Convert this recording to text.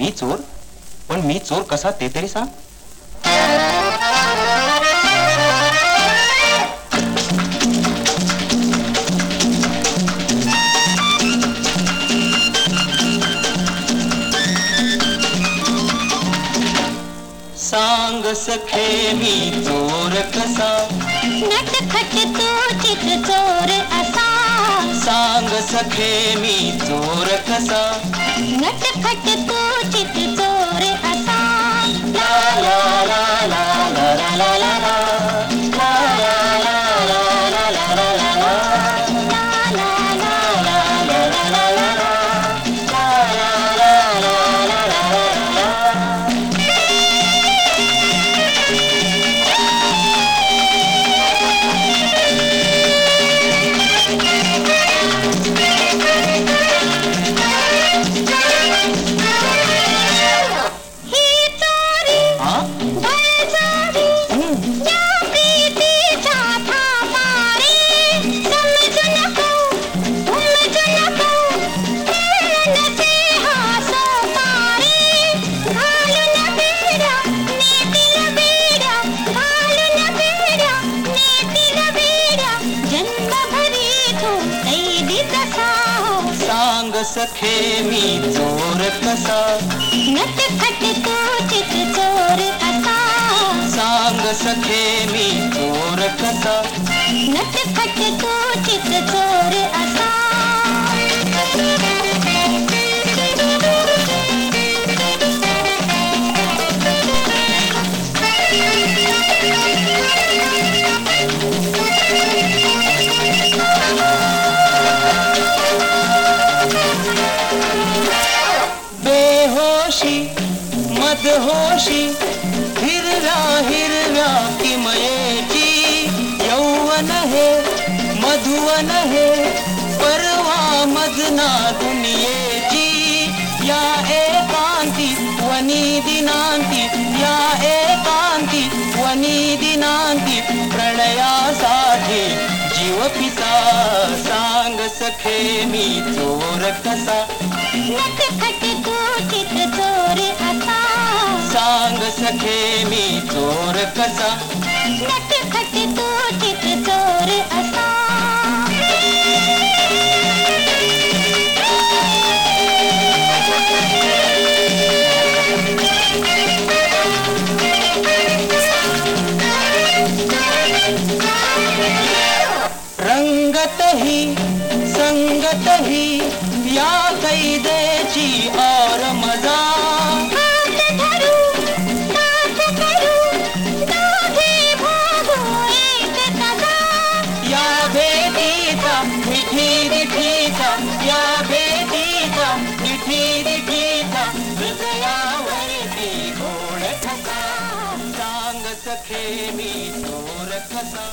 मी चोर? पण मी चोर कसा ते तरी सांग. सांग सखे मी चोर कसा? नटखट तो चित चोर असा. सांग सखे मी चोर कसा? नटखट तो la la la सांग सखे मी चोर कसा? नटखट तो चित चोर कसा? सांग सखे मी चोर कसा? नट फट तो बेहोशी मदहोशी हिरव्या हिरव्या किमयेची यौवन हे मधुवन हे परवा मजना दुनियेची. या एकांती वनी दिनांती या एकांती वनी दिनांती प्रणयासाठी जीव पिता सांग सखे मी चोर कसा? चोर असा सांग सखे मी चोर कसा। नटखट तो चित चोर असा रंगत ही संगत ही या कैदेची सखे मी तो रखसा